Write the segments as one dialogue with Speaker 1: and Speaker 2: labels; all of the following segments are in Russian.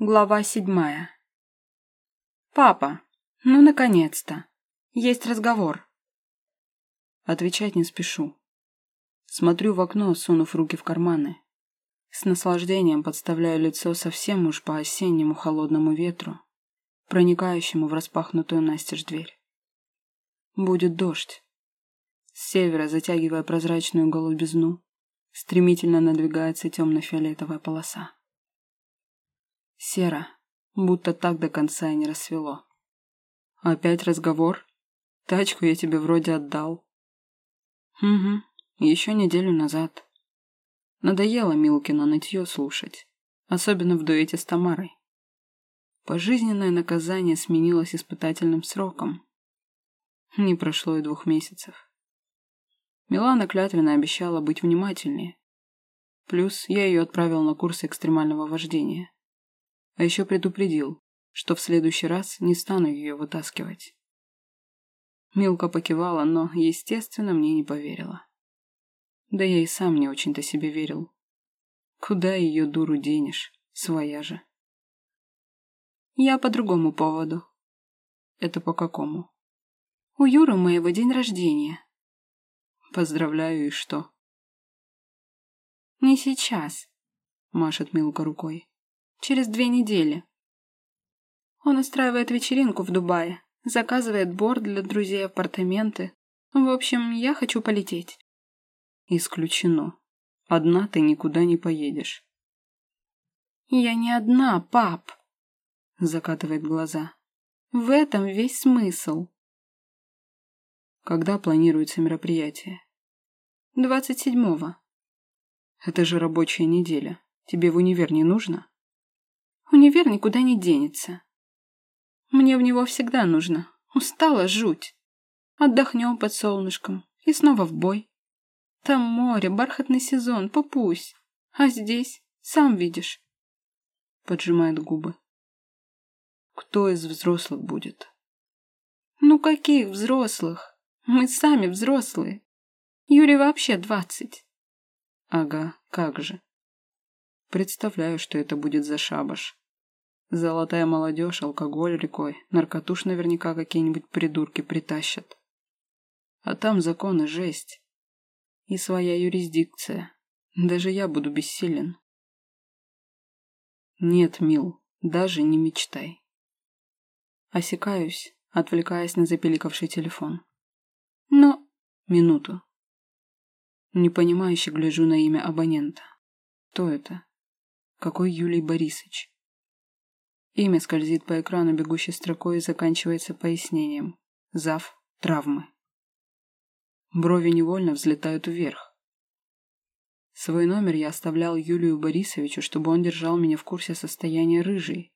Speaker 1: Глава седьмая. «Папа, ну наконец-то! Есть разговор!»
Speaker 2: Отвечать не спешу. Смотрю в окно, сунув руки в карманы. С наслаждением подставляю лицо совсем уж по осеннему холодному ветру, проникающему в распахнутую настежь дверь. Будет дождь. С севера, затягивая прозрачную голубизну, стремительно надвигается темно-фиолетовая полоса. Серо, будто так до конца и не рассвело. Опять разговор? Тачку я тебе вроде отдал. Угу, еще неделю назад. Надоело Милкина нытье слушать, особенно в дуэте с Тамарой. Пожизненное наказание сменилось испытательным сроком. Не прошло и двух месяцев. Милана клятвенно обещала быть внимательнее. Плюс я ее отправил на курсы экстремального вождения. А еще предупредил, что в следующий раз не стану ее вытаскивать. Милка покивала, но, естественно, мне не поверила. Да я и сам не очень-то себе верил. Куда ее дуру денешь? Своя же.
Speaker 1: Я по другому поводу.
Speaker 2: Это по какому?
Speaker 1: У Юры моего день рождения.
Speaker 2: Поздравляю, и что?
Speaker 1: Не сейчас,
Speaker 2: машет Милка рукой.
Speaker 1: Через две недели. Он устраивает вечеринку в Дубае, заказывает борт для друзей, апартаменты. В общем, я хочу полететь.
Speaker 2: Исключено. Одна ты никуда не поедешь.
Speaker 1: Я не одна, пап. Закатывает глаза. В этом весь смысл.
Speaker 2: Когда планируется мероприятие?
Speaker 1: Двадцать седьмого.
Speaker 2: Это же рабочая неделя. Тебе в универ не нужно?
Speaker 1: Универ никуда не денется. Мне в него всегда нужно. Устала жуть. Отдохнем под солнышком. И снова в бой. Там море, бархатный сезон, попусть. А здесь, сам видишь.
Speaker 2: Поджимает губы. Кто из взрослых будет?
Speaker 1: Ну каких взрослых? Мы сами взрослые. Юрий вообще двадцать.
Speaker 2: Ага, как же. Представляю, что это будет за шабаш. Золотая молодежь, алкоголь рекой, наркотуш наверняка какие-нибудь придурки притащат. А там законы жесть. И своя юрисдикция. Даже я буду бессилен. Нет, мил, даже не мечтай. Осекаюсь, отвлекаясь на запеликавший телефон.
Speaker 1: Но...
Speaker 2: Минуту. Непонимающе гляжу на имя абонента. Кто это? Какой Юлий Борисович? Имя скользит по экрану бегущей строкой и заканчивается пояснением. Зав. Травмы. Брови невольно взлетают вверх. Свой номер я оставлял Юлию Борисовичу, чтобы он держал меня в курсе состояния рыжей.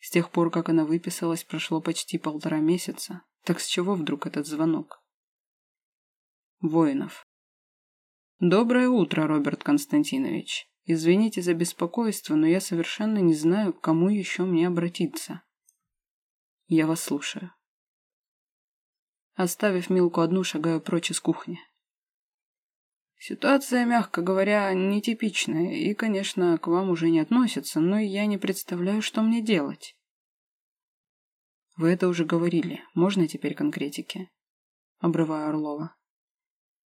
Speaker 2: С тех пор, как она выписалась, прошло почти полтора месяца. Так с чего вдруг этот звонок? Воинов. Доброе утро, Роберт Константинович. Извините за беспокойство, но я совершенно не знаю, к кому еще мне обратиться. Я вас слушаю. Оставив Милку одну, шагаю прочь из кухни. Ситуация, мягко говоря, нетипичная и, конечно, к вам уже не относится, но я не представляю, что мне делать. Вы это уже говорили. Можно теперь конкретики? Обрываю Орлова.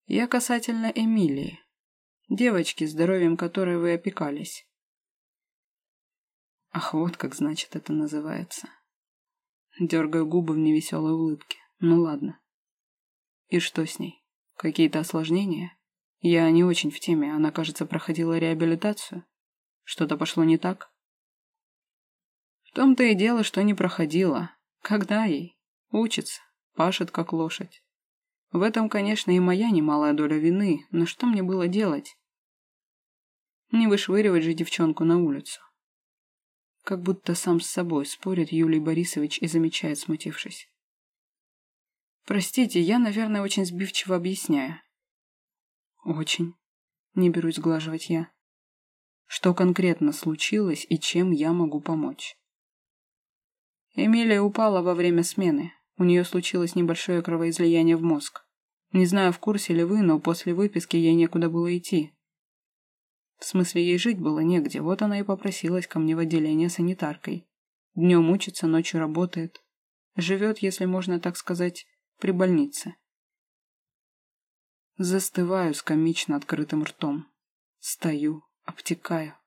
Speaker 2: Я касательно Эмилии. Девочки, здоровьем которой вы опекались. Ах, вот как, значит, это называется. Дергаю губы в невеселой улыбке. Ну ладно. И что с ней? Какие-то осложнения? Я не очень в теме. Она, кажется, проходила реабилитацию. Что-то пошло не так? В том-то и дело, что не проходила. Когда ей? Учится. Пашет, как лошадь. В этом, конечно, и моя немалая доля вины, но что мне было делать? Не вышвыривать же девчонку на улицу. Как будто сам с собой спорит Юлий Борисович и замечает, смутившись. Простите, я, наверное, очень сбивчиво объясняю. Очень. Не берусь глаживать я. Что конкретно случилось и чем я могу помочь? Эмилия упала во время смены. У нее случилось небольшое кровоизлияние в мозг. Не знаю, в курсе ли вы, но после выписки ей некуда было идти. В смысле, ей жить было негде, вот она и попросилась ко мне в отделение санитаркой. Днем учится, ночью работает. Живет, если можно так сказать, при больнице. Застываю с комично открытым ртом. Стою, обтекаю.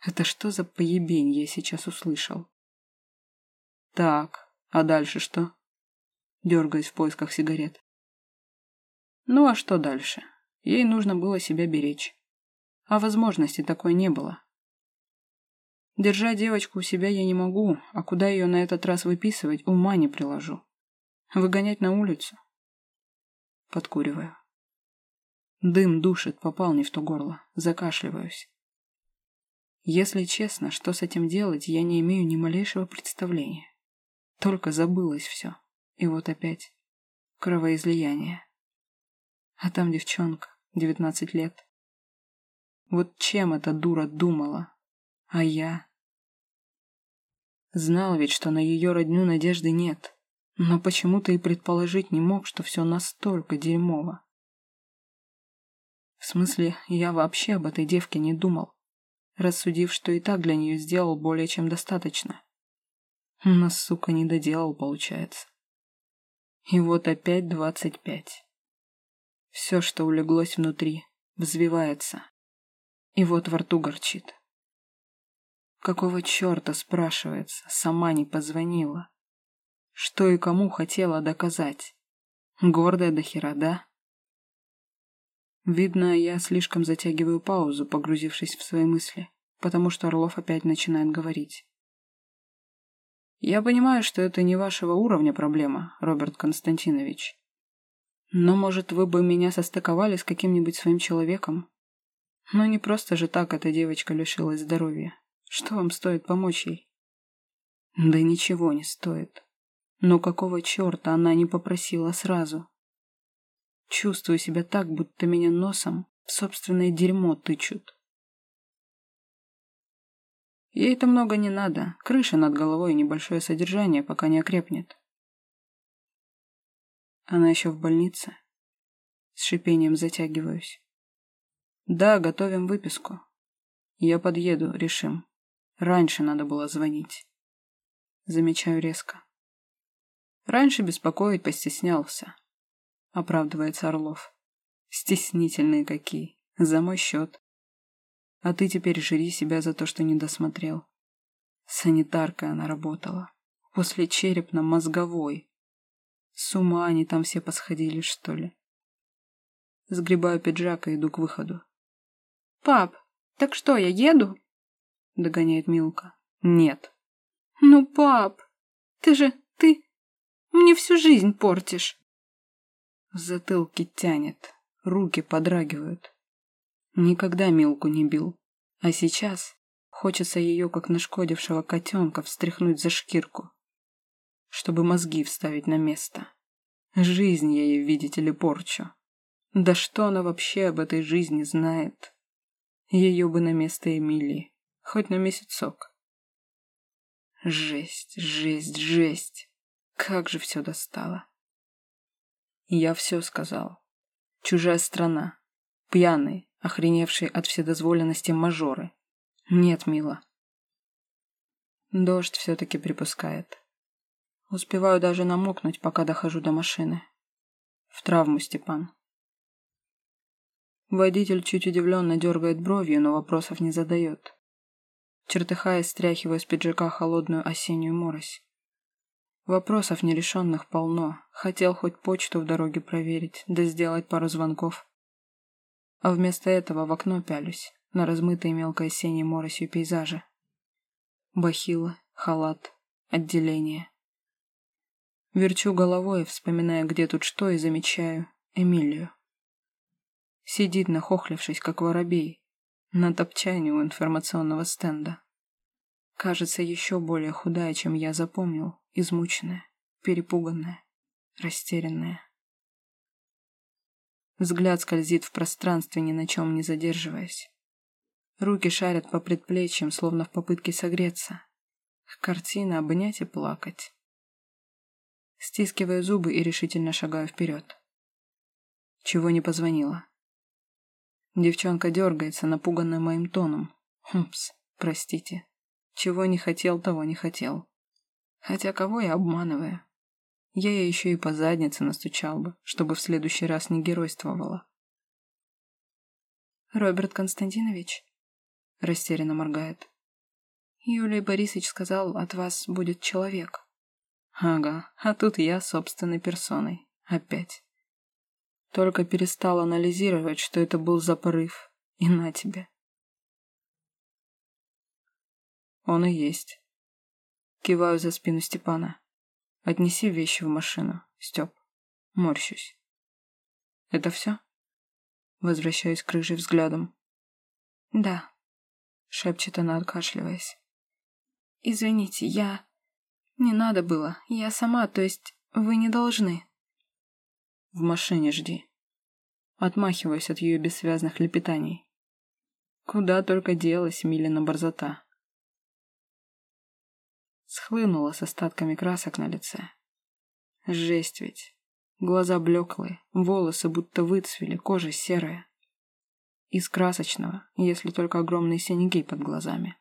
Speaker 2: Это что за поебень я сейчас услышал? Так, а дальше что? Дергаюсь в поисках сигарет. Ну а что дальше? Ей нужно было себя беречь. А возможности такой не было. Держать девочку у себя я не могу, а куда ее на этот раз выписывать, ума не приложу. Выгонять на улицу? Подкуриваю. Дым душит, попал не в то горло. Закашливаюсь. Если честно, что с этим делать, я не имею ни малейшего представления. Только забылось все. И вот опять. Кровоизлияние. А там девчонка, девятнадцать лет. Вот чем эта дура думала? А я? Знал ведь, что на ее родню надежды нет, но почему-то и предположить не мог, что все настолько дерьмово. В смысле, я вообще об этой девке не думал, рассудив, что и так для нее сделал более чем достаточно. Но, сука, не доделал, получается. И вот опять двадцать пять. Все, что улеглось внутри, взвивается. И вот во рту горчит. Какого черта, спрашивается, сама не позвонила? Что и кому хотела доказать? Гордая до хера, да? Видно, я слишком затягиваю паузу, погрузившись в свои мысли, потому что Орлов опять начинает говорить. Я понимаю, что это не вашего уровня проблема, Роберт Константинович. Но, может, вы бы меня состыковали с каким-нибудь своим человеком? Но не просто же так эта девочка лишилась здоровья. Что вам стоит помочь ей? Да ничего не стоит. Но какого черта она не попросила сразу? Чувствую себя так, будто меня носом в собственное дерьмо тычут. Ей-то много не надо. Крыша над головой и небольшое содержание, пока не окрепнет. Она еще в больнице. С шипением затягиваюсь. Да, готовим выписку. Я подъеду, решим. Раньше надо было звонить. Замечаю резко. Раньше беспокоить постеснялся. Оправдывается Орлов. Стеснительные какие. За мой счет. А ты теперь жри себя за то, что не досмотрел. Санитаркой она работала. После черепно-мозговой. С ума они там все посходили, что ли? Сгребаю пиджак и иду к выходу. «Пап, так что, я еду?» — догоняет Милка. «Нет». «Ну, пап, ты же... ты... мне всю жизнь портишь». В затылке тянет, руки подрагивают. Никогда Милку не бил, а сейчас хочется ее, как нашкодившего котенка, встряхнуть за шкирку, чтобы мозги вставить на место. Жизнь я ей, видите ли, порчу. Да что она вообще об этой жизни знает? Ее бы на место Эмилии. Хоть на месяцок. Жесть, жесть, жесть. Как же все достало. Я все сказал. Чужая страна. Пьяные, охреневшие от вседозволенности мажоры. Нет, мила. Дождь все-таки припускает. Успеваю даже намокнуть, пока дохожу до машины. В травму, Степан. Водитель чуть удивленно дергает бровью, но вопросов не задает чертыхаясь, стряхивая с пиджака холодную осеннюю морось. Вопросов нерешенных полно. Хотел хоть почту в дороге проверить, да сделать пару звонков. А вместо этого в окно пялюсь, на размытые мелкой осенней моросью пейзажи. Бахилы, халат, отделение. Верчу головой, вспоминая, где тут что, и замечаю Эмилию. Сидит, нахохлившись, как воробей, на топчании у информационного стенда. Кажется, еще более худая, чем я запомнил, измученная, перепуганная, растерянная. Взгляд скользит в пространстве, ни на чем не задерживаясь. Руки шарят по предплечьям, словно в попытке согреться. Картина обнять и плакать. Стискиваю зубы и решительно шагаю вперед. Чего не позвонила? Девчонка дергается, напуганная моим тоном. Упс, простите. Чего не хотел, того не хотел. Хотя кого я обманываю? Я ей еще и по заднице настучал бы, чтобы в следующий раз не геройствовала.
Speaker 1: «Роберт Константинович?» Растерянно моргает. «Юлий Борисович сказал, от вас будет человек».
Speaker 2: «Ага, а тут я собственной персоной. Опять». Только перестал анализировать, что это был за порыв. И на тебе. Он и есть. Киваю за спину Степана. Отнеси вещи в машину, Степ. Морщусь. Это все? Возвращаюсь к рыжей взглядом.
Speaker 1: Да.
Speaker 2: Шепчет она, откашливаясь.
Speaker 1: Извините, я... Не надо было. Я сама, то есть вы не должны.
Speaker 2: В машине жди. Отмахиваюсь от ее бессвязных лепетаний. Куда только делась Милина борзота. Схлынула с остатками красок на лице. Жесть ведь. Глаза блеклые, волосы будто выцвели, кожа серая. Из красочного, если только огромные синяки под глазами.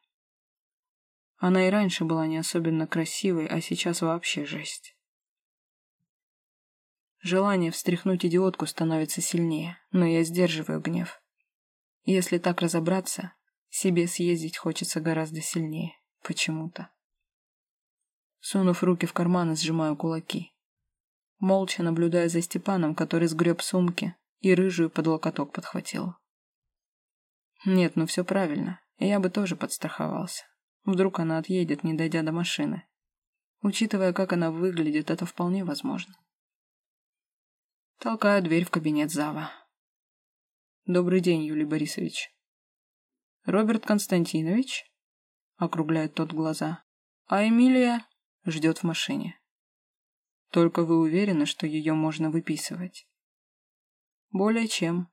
Speaker 2: Она и раньше была не особенно красивой, а сейчас вообще жесть. Желание встряхнуть идиотку становится сильнее, но я сдерживаю гнев. Если так разобраться, себе съездить хочется гораздо сильнее. Почему-то. Сунув руки в карманы, сжимаю кулаки. Молча наблюдая за Степаном, который сгреб сумки и рыжую под локоток подхватил. Нет, ну все правильно. Я бы тоже подстраховался. Вдруг она отъедет, не дойдя до машины. Учитывая, как она выглядит, это вполне возможно. Толкаю дверь в кабинет зава. «Добрый день, Юлий Борисович». «Роберт Константинович?» — округляет тот глаза. «А Эмилия?» — ждет в машине. «Только вы уверены, что ее можно выписывать?» «Более чем.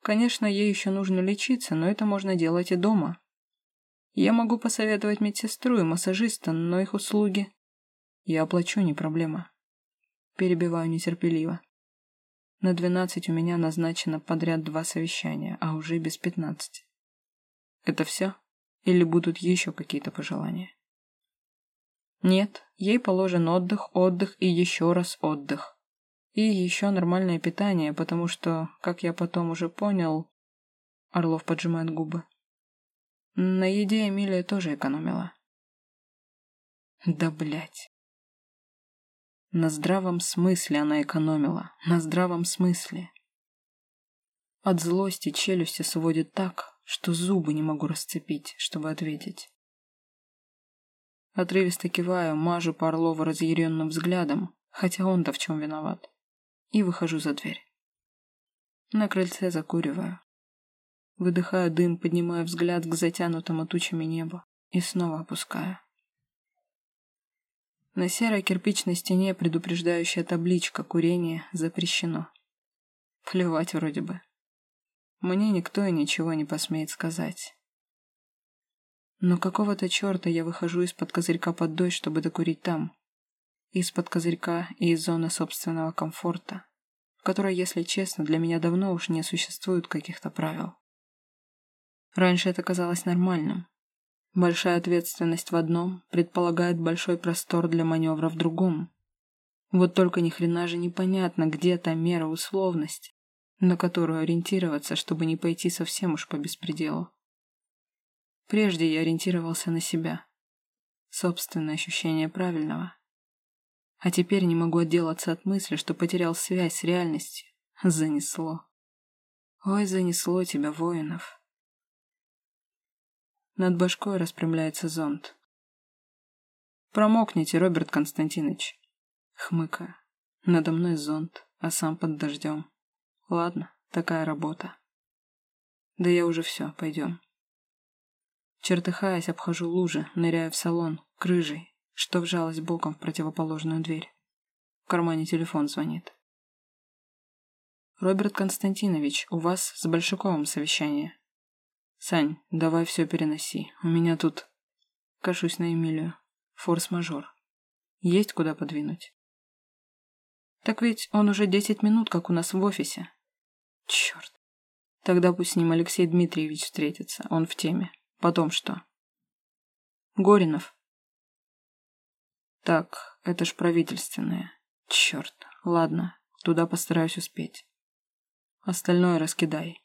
Speaker 2: Конечно, ей еще нужно лечиться, но это можно делать и дома. Я могу посоветовать медсестру и массажиста, но их услуги...» «Я оплачу, не проблема». Перебиваю нетерпеливо. На двенадцать у меня назначено подряд два совещания, а уже без пятнадцати. Это все? Или будут еще какие-то пожелания? Нет, ей положен отдых, отдых и еще раз отдых. И еще нормальное питание, потому что, как я потом уже понял... Орлов поджимает губы. На еде Эмилия тоже экономила. Да блять. На здравом смысле она экономила. На здравом смысле. От злости челюсти сводит так, что зубы не могу расцепить, чтобы ответить. Отрывисто киваю, мажу по Орлову разъяренным взглядом, хотя он-то в чем виноват. И выхожу за дверь. На крыльце закуриваю. Выдыхаю дым, поднимаю взгляд к затянутому тучами небу и снова опускаю. На серой кирпичной стене предупреждающая табличка «Курение запрещено». Плевать вроде бы. Мне никто и ничего не посмеет сказать. Но какого-то черта я выхожу из-под козырька под дождь, чтобы докурить там. Из-под козырька и из зоны собственного комфорта, в которой, если честно, для меня давно уж не существует каких-то правил. Раньше это казалось нормальным. Большая ответственность в одном предполагает большой простор для маневра в другом. Вот только ни хрена же непонятно, где та мера условности, на которую ориентироваться, чтобы не пойти совсем уж по беспределу. Прежде я ориентировался на себя. Собственное ощущение правильного. А теперь не могу отделаться от мысли, что потерял связь с реальностью. Занесло. Ой, занесло тебя, воинов. Над башкой распрямляется зонт. «Промокните, Роберт Константинович!» Хмыка. Надо мной зонт, а сам под дождем. Ладно, такая работа. Да я уже все, пойдем. Чертыхаясь, обхожу лужи, ныряю в салон, к рыжей, что вжалась боком в противоположную дверь. В кармане телефон звонит. «Роберт Константинович, у вас с Большаковым совещание». «Сань, давай все переноси. У меня тут...» Кашусь на Эмилию. Форс-мажор. Есть куда подвинуть. Так ведь он уже десять минут, как у нас в офисе. Черт. Тогда пусть с ним Алексей Дмитриевич встретится, он в теме. Потом что? Горинов. Так, это ж правительственное. Черт, ладно, туда постараюсь успеть. Остальное раскидай.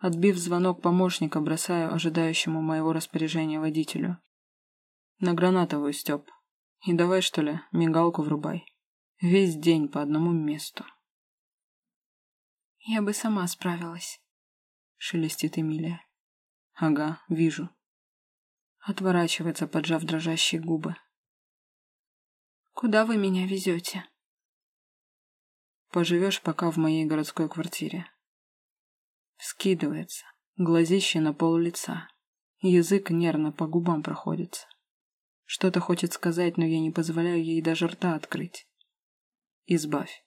Speaker 2: Отбив звонок помощника, бросаю ожидающему моего распоряжения водителю. На гранатовую, Степ. И давай, что ли, мигалку врубай. Весь день по одному месту.
Speaker 1: Я бы сама справилась.
Speaker 2: Шелестит Эмилия. Ага, вижу. Отворачивается, поджав дрожащие губы.
Speaker 1: Куда вы меня везете?
Speaker 2: Поживешь пока в моей городской квартире. Скидывается, глазище на пол лица. Язык нервно по губам проходится. Что-то хочет сказать, но я не позволяю ей даже рта открыть. Избавь.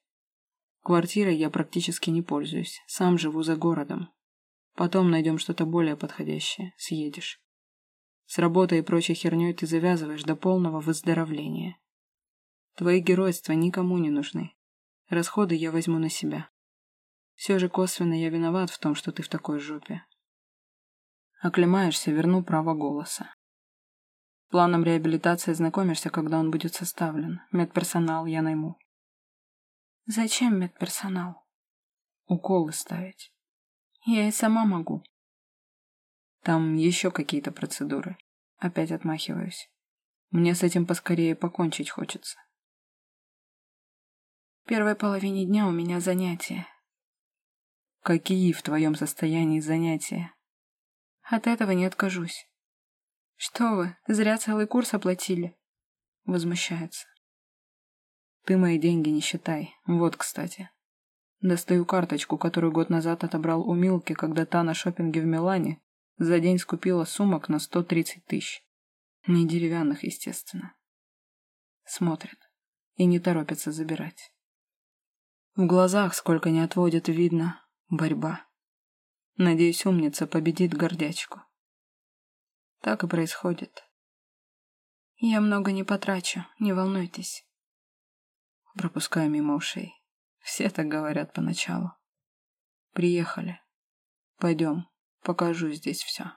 Speaker 2: Квартирой я практически не пользуюсь, сам живу за городом. Потом найдем что-то более подходящее, съедешь. С работой и прочей херней ты завязываешь до полного выздоровления. Твои геройства никому не нужны. Расходы я возьму на себя. Все же косвенно я виноват в том, что ты в такой жопе. Оклемаешься, верну право голоса. Планом реабилитации знакомишься, когда он будет составлен. Медперсонал я найму.
Speaker 1: Зачем медперсонал?
Speaker 2: Уколы ставить.
Speaker 1: Я и сама могу.
Speaker 2: Там еще какие-то процедуры. Опять отмахиваюсь. Мне с этим поскорее покончить хочется.
Speaker 1: В первой половине дня у меня занятия.
Speaker 2: Какие в твоем состоянии занятия?
Speaker 1: От этого не откажусь. Что вы, зря целый курс оплатили? Возмущается.
Speaker 2: Ты мои деньги не считай. Вот, кстати. Достаю карточку, которую год назад отобрал у Милки, когда та на шопинге в Милане за день скупила сумок на 130 тысяч. Не деревянных, естественно. Смотрит и не торопится забирать. В глазах, сколько не отводит, видно борьба. Надеюсь, умница победит гордячку. Так и происходит.
Speaker 1: Я много не потрачу, не волнуйтесь
Speaker 2: пропуская мимо ушей. Все так говорят поначалу. Приехали. Пойдем, покажу здесь все.